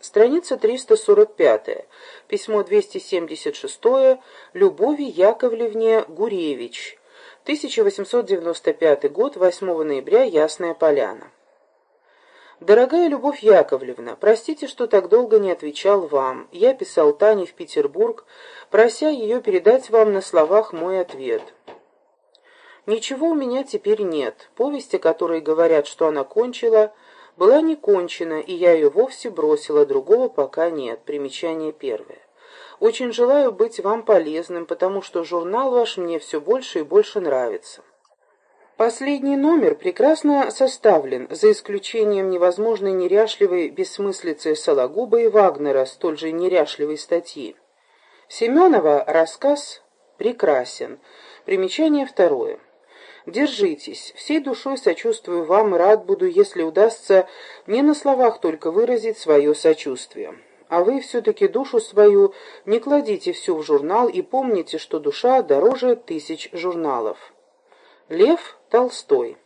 Страница 345. Письмо 276. Любови Яковлевне Гуревич. 1895 год, 8 ноября, Ясная Поляна. Дорогая Любовь Яковлевна, простите, что так долго не отвечал вам. Я писал Тане в Петербург, прося ее передать вам на словах мой ответ. Ничего у меня теперь нет. Повести, которые говорят, что она кончила, была не кончена, и я ее вовсе бросила, другого пока нет. Примечание первое. Очень желаю быть вам полезным, потому что журнал ваш мне все больше и больше нравится. Последний номер прекрасно составлен, за исключением невозможной неряшливой бессмыслицы Сологуба и Вагнера, столь же неряшливой статьи. Семенова рассказ прекрасен. Примечание второе. Держитесь. Всей душой сочувствую вам и рад буду, если удастся не на словах только выразить свое сочувствие. А вы все-таки душу свою не кладите всю в журнал и помните, что душа дороже тысяч журналов. Лев Толстой.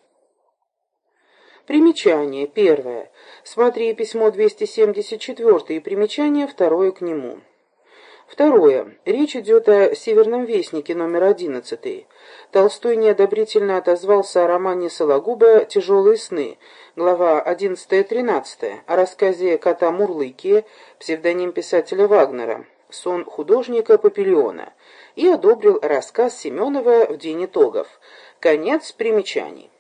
Примечание. Первое. Смотри письмо 274 и примечание второе к нему. Второе. Речь идет о «Северном вестнике» номер 11. Толстой неодобрительно отозвался о романе Сологуба «Тяжелые сны», глава 11-13, о рассказе кота Мурлыки, псевдоним писателя Вагнера, сон художника Папильона, и одобрил рассказ Семенова в «День итогов». Конец примечаний.